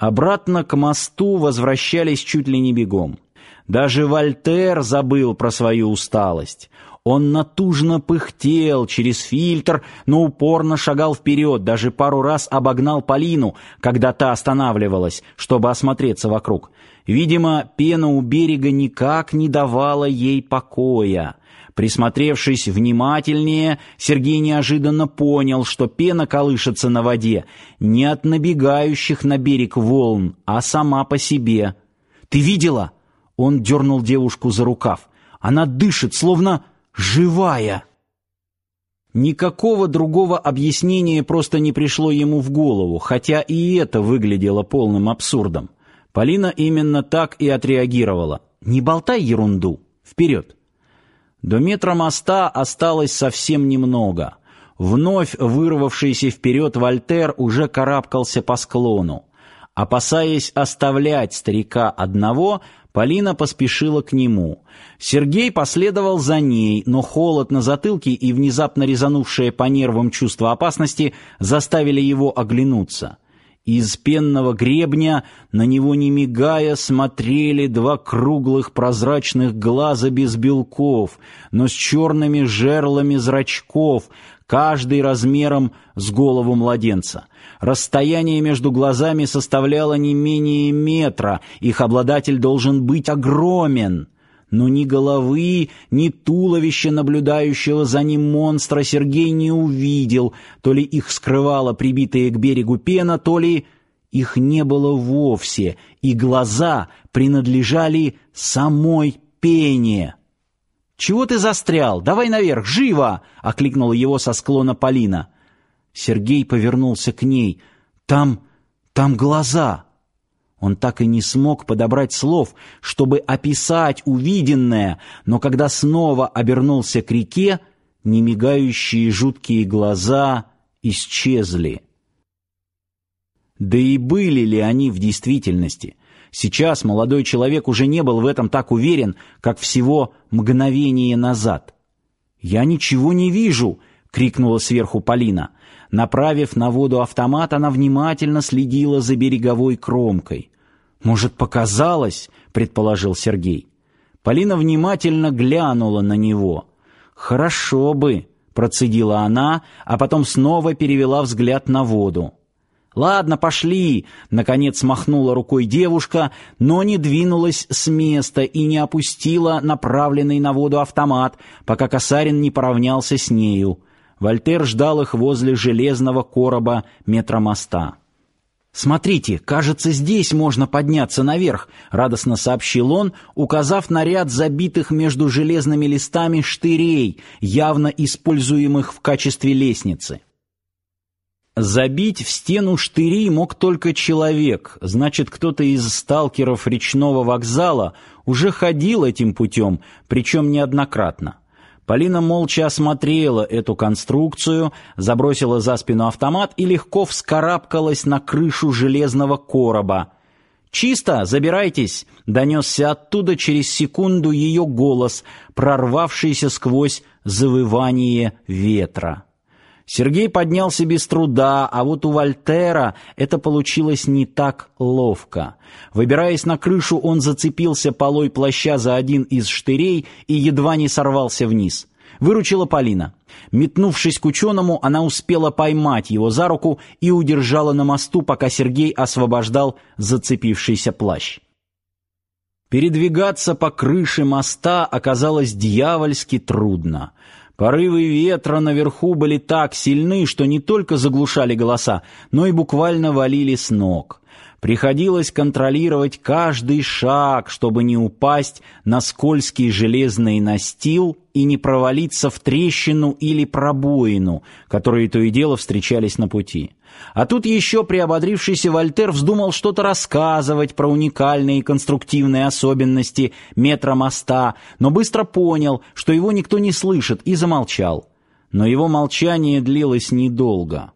Обратно к мосту возвращались чуть ли не бегом. Даже Вольтер забыл про свою усталость. Он натужно пыхтел через фильтр, но упорно шагал вперед, даже пару раз обогнал Полину, когда та останавливалась, чтобы осмотреться вокруг. Видимо, пена у берега никак не давала ей покоя. Присмотревшись внимательнее, Сергей неожиданно понял, что пена колышется на воде не от набегающих на берег волн, а сама по себе. «Ты видела?» Он дернул девушку за рукав. «Она дышит, словно живая!» Никакого другого объяснения просто не пришло ему в голову, хотя и это выглядело полным абсурдом. Полина именно так и отреагировала. «Не болтай ерунду! Вперед!» До метра моста осталось совсем немного. Вновь вырвавшийся вперед Вольтер уже карабкался по склону. Опасаясь оставлять старика одного, Полина поспешила к нему. Сергей последовал за ней, но холод на затылке и внезапно резанувшее по нервам чувство опасности заставили его оглянуться. Из пенного гребня на него не мигая смотрели два круглых прозрачных глаза без белков, но с черными жерлами зрачков, каждый размером с голову младенца. Расстояние между глазами составляло не менее метра, их обладатель должен быть огромен но ни головы, ни туловища наблюдающего за ним монстра Сергей не увидел, то ли их скрывала прибитая к берегу пена, то ли их не было вовсе, и глаза принадлежали самой пене. «Чего ты застрял? Давай наверх, живо!» — окликнула его со склона Полина. Сергей повернулся к ней. «Там... там глаза!» Он так и не смог подобрать слов, чтобы описать увиденное, но когда снова обернулся к реке, немигающие жуткие глаза исчезли. Да и были ли они в действительности? Сейчас молодой человек уже не был в этом так уверен, как всего мгновение назад. «Я ничего не вижу!» — крикнула сверху Полина. Направив на воду автомат, она внимательно следила за береговой кромкой. «Может, показалось?» — предположил Сергей. Полина внимательно глянула на него. «Хорошо бы», — процедила она, а потом снова перевела взгляд на воду. «Ладно, пошли!» — наконец махнула рукой девушка, но не двинулась с места и не опустила направленный на воду автомат, пока Касарин не поравнялся с нею. Вольтер ждал их возле железного короба метромоста. «Смотрите, кажется, здесь можно подняться наверх», — радостно сообщил он, указав на ряд забитых между железными листами штырей, явно используемых в качестве лестницы. Забить в стену штыри мог только человек, значит, кто-то из сталкеров речного вокзала уже ходил этим путем, причем неоднократно. Полина молча осмотрела эту конструкцию, забросила за спину автомат и легко вскарабкалась на крышу железного короба. «Чисто, забирайтесь!» — донесся оттуда через секунду ее голос, прорвавшийся сквозь завывание ветра. Сергей поднялся без труда, а вот у Вольтера это получилось не так ловко. Выбираясь на крышу, он зацепился полой плаща за один из штырей и едва не сорвался вниз. Выручила Полина. Метнувшись к ученому, она успела поймать его за руку и удержала на мосту, пока Сергей освобождал зацепившийся плащ. Передвигаться по крыше моста оказалось дьявольски трудно. Порывы ветра наверху были так сильны, что не только заглушали голоса, но и буквально валили с ног. Приходилось контролировать каждый шаг, чтобы не упасть на скользкий железный настил и не провалиться в трещину или пробоину, которые то и дело встречались на пути. А тут еще приободрившийся Вольтер вздумал что-то рассказывать про уникальные конструктивные особенности метромоста, но быстро понял, что его никто не слышит, и замолчал. Но его молчание длилось недолго.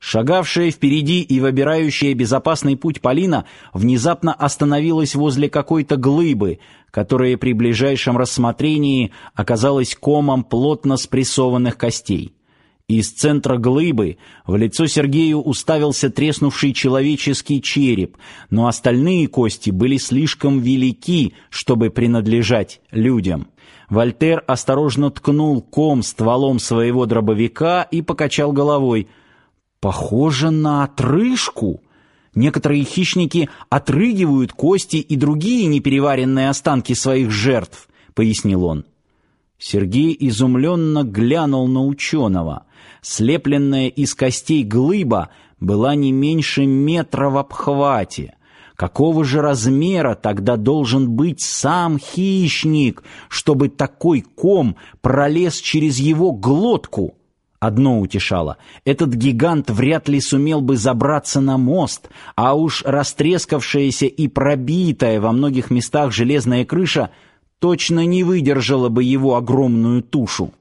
Шагавшая впереди и выбирающая безопасный путь Полина внезапно остановилась возле какой-то глыбы, которая при ближайшем рассмотрении оказалась комом плотно спрессованных костей. Из центра глыбы в лицо Сергею уставился треснувший человеческий череп, но остальные кости были слишком велики, чтобы принадлежать людям. Вольтер осторожно ткнул ком стволом своего дробовика и покачал головой. «Похоже на отрыжку!» Некоторые хищники отрыгивают кости и другие непереваренные останки своих жертв, пояснил он. Сергей изумленно глянул на ученого. Слепленная из костей глыба была не меньше метра в обхвате. Какого же размера тогда должен быть сам хищник, чтобы такой ком пролез через его глотку? Одно утешало: этот гигант вряд ли сумел бы забраться на мост, а уж растрескавшаяся и пробитая во многих местах железная крыша точно не выдержала бы его огромную тушу.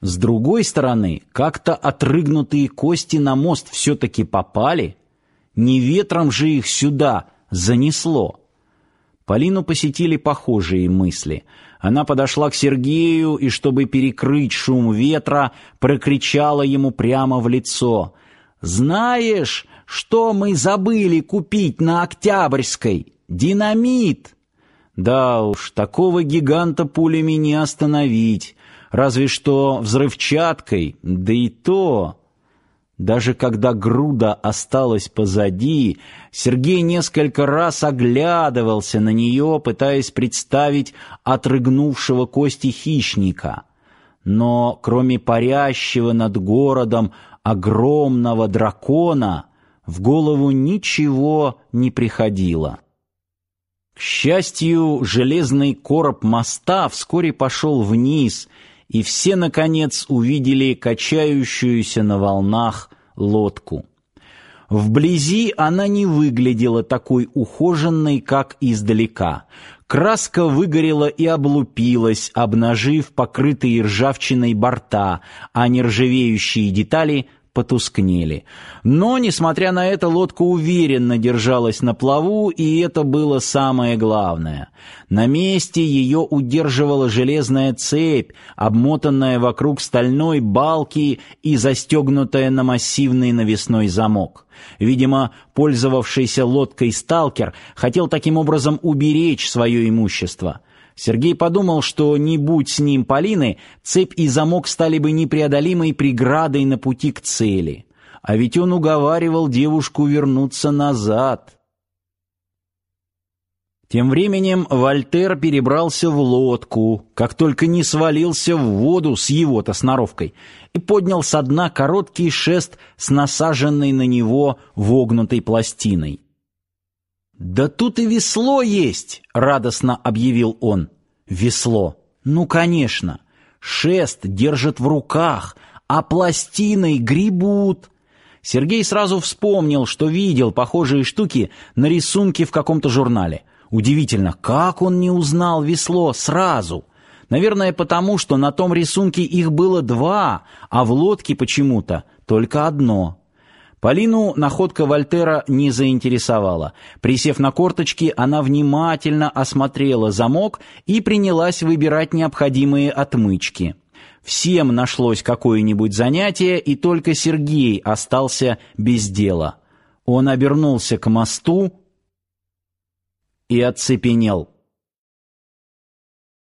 С другой стороны, как-то отрыгнутые кости на мост все таки попали, не ветром же их сюда занесло. Полину посетили похожие мысли. Она подошла к Сергею и, чтобы перекрыть шум ветра, прокричала ему прямо в лицо: "Знаешь, что мы забыли купить на Октябрьской? Динамит!" Да уж, такого гиганта пулями не остановить, разве что взрывчаткой, да и то. Даже когда груда осталась позади, Сергей несколько раз оглядывался на нее, пытаясь представить отрыгнувшего кости хищника. Но кроме парящего над городом огромного дракона, в голову ничего не приходило. К счастью, железный короб моста вскоре пошел вниз, и все наконец увидели качающуюся на волнах лодку. Вблизи она не выглядела такой ухоженной, как издалека. Краска выгорела и облупилась, обнажив покрытые ржавчиной борта, а нержавеющие детали потускнели. Но, несмотря на это, лодка уверенно держалась на плаву, и это было самое главное. На месте ее удерживала железная цепь, обмотанная вокруг стальной балки и застегнутая на массивный навесной замок. Видимо, пользовавшийся лодкой сталкер хотел таким образом уберечь свое имущество. Сергей подумал, что не будь с ним Полины, цепь и замок стали бы непреодолимой преградой на пути к цели. А ведь он уговаривал девушку вернуться назад. Тем временем Вольтер перебрался в лодку, как только не свалился в воду с его-то сноровкой, и поднял со дна короткий шест с насаженной на него вогнутой пластиной. «Да тут и весло есть!» — радостно объявил он. «Весло! Ну, конечно! Шест держат в руках, а пластиной гребут!» Сергей сразу вспомнил, что видел похожие штуки на рисунке в каком-то журнале. Удивительно, как он не узнал весло сразу? Наверное, потому, что на том рисунке их было два, а в лодке почему-то только одно. Полину находка Вольтера не заинтересовала. Присев на корточки, она внимательно осмотрела замок и принялась выбирать необходимые отмычки. Всем нашлось какое-нибудь занятие, и только Сергей остался без дела. Он обернулся к мосту и оцепенел.